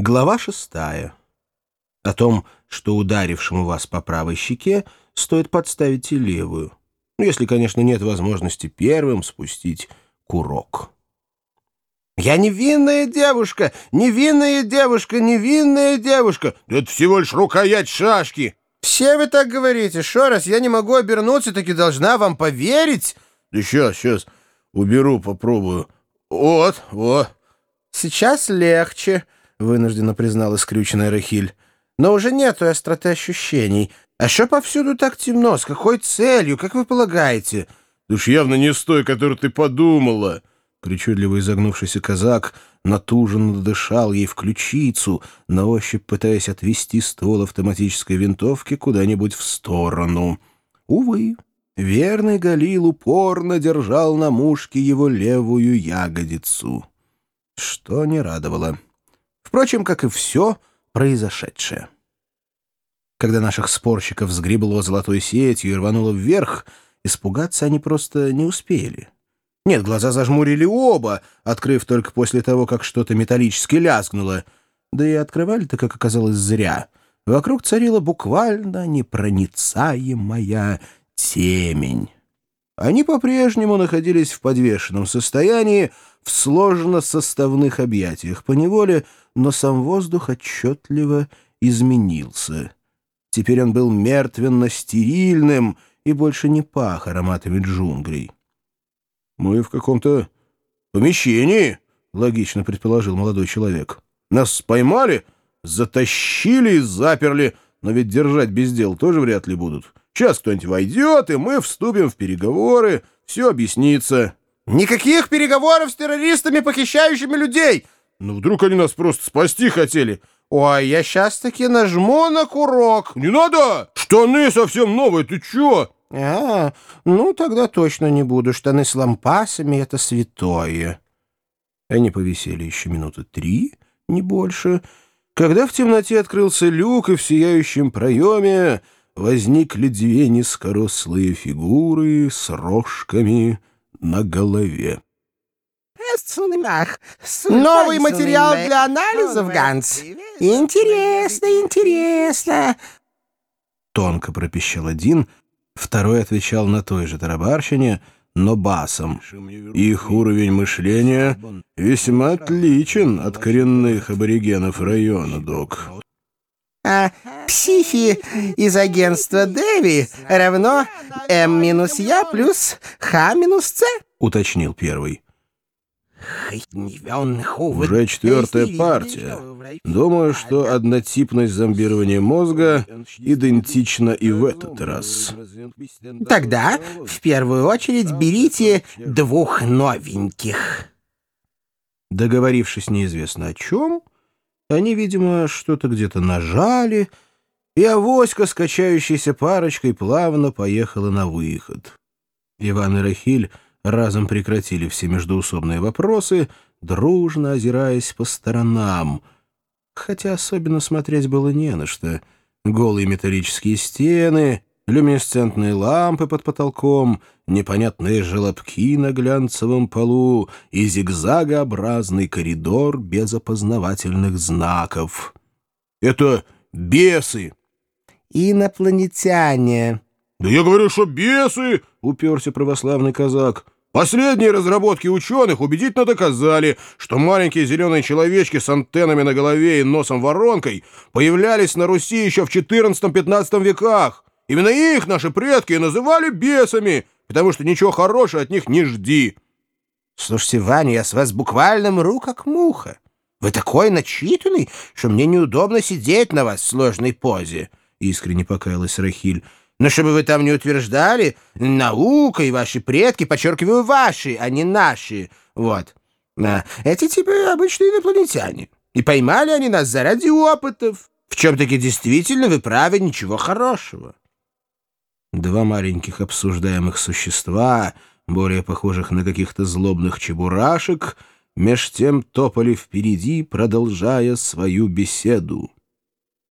Глава шестая. О том, что ударившему вас по правой щеке стоит подставить и левую. Ну, если, конечно, нет возможности первым спустить курок. «Я невинная девушка! Невинная девушка! Невинная девушка! Это всего лишь рукоять шашки!» «Все вы так говорите. Еще раз, я не могу обернуться, таки должна вам поверить!» «Да сейчас, сейчас, уберу, попробую. Вот, вот». «Сейчас легче», — вынужденно признала скрюченная Рахиль. «Но уже нет той остроты ощущений. А что повсюду так темно? С какой целью? Как вы полагаете?» «Да уж явно не с той, которую ты подумала». Причудливо изогнувшийся казак натуженно дышал ей в ключицу, на ощупь пытаясь отвести ствол автоматической винтовки куда-нибудь в сторону. Увы, верный Галил упорно держал на мушке его левую ягодицу, что не радовало. Впрочем, как и все произошедшее. Когда наших спорщиков сгребло золотой сетью и рвануло вверх, испугаться они просто не успели. Нет, глаза зажмурили оба, открыв только после того, как что-то металлически лязгнуло. Да и открывали-то, как оказалось, зря. Вокруг царила буквально непроницаемая темень. Они по-прежнему находились в подвешенном состоянии, в сложно-составных объятиях по неволе, но сам воздух отчетливо изменился. Теперь он был мертвенно-стерильным и больше не пах ароматами джунглей. «Мы в каком-то помещении», — логично предположил молодой человек. «Нас поймали, затащили и заперли, но ведь держать без дел тоже вряд ли будут. Сейчас кто-нибудь войдет, и мы вступим в переговоры, все объяснится». «Никаких переговоров с террористами, похищающими людей!» «Ну, вдруг они нас просто спасти хотели?» «Ой, я сейчас таки нажму на курок». «Не надо! Штаны совсем новые, ты чё?» «А, ну тогда точно не буду. Штаны с лампасами — это святое». Они повисели еще минуты три, не больше, когда в темноте открылся люк, и в сияющем проеме возникли две низкорослые фигуры с рожками на голове. Новый материал для анализов, Ганс. Интересно, интересно. Тонко пропищал один, второй отвечал на той же тарабарщине, но басом. Их уровень мышления весьма отличен от коренных аборигенов района, док. А психи из агентства Дэви равно М минус Я плюс Х минус С, уточнил первый. Уже четвертая партия. Думаю, что однотипность зомбирования мозга идентична и в этот раз. Тогда в первую очередь берите двух новеньких. Договорившись неизвестно о чем, они, видимо, что-то где-то нажали, и авоська с качающейся парочкой плавно поехала на выход. Иван и Рахиль разом прекратили все междоусобные вопросы, дружно озираясь по сторонам. Хотя особенно смотреть было не на что. Голые металлические стены, люминесцентные лампы под потолком, непонятные желобки на глянцевом полу и зигзагообразный коридор без опознавательных знаков. «Это бесы!» «Инопланетяне!» «Да я говорю, что бесы!» — уперся православный казак. Последние разработки ученых убедительно доказали, что маленькие зеленые человечки с антеннами на голове и носом-воронкой появлялись на Руси еще в XIV-XV веках. Именно их наши предки называли бесами, потому что ничего хорошего от них не жди. Слушайте, Ваня, я с вас буквально мру, как муха. Вы такой начитанный, что мне неудобно сидеть на вас в сложной позе, — искренне покаялась Рахиль. Но чтобы вы там не утверждали, наука и ваши предки, подчеркиваю, ваши, а не наши. Вот. А эти типы обычные инопланетяне. И поймали они нас заради опытов. В чем-таки действительно вы правы, ничего хорошего. Два маленьких обсуждаемых существа, более похожих на каких-то злобных чебурашек, меж тем топали впереди, продолжая свою беседу.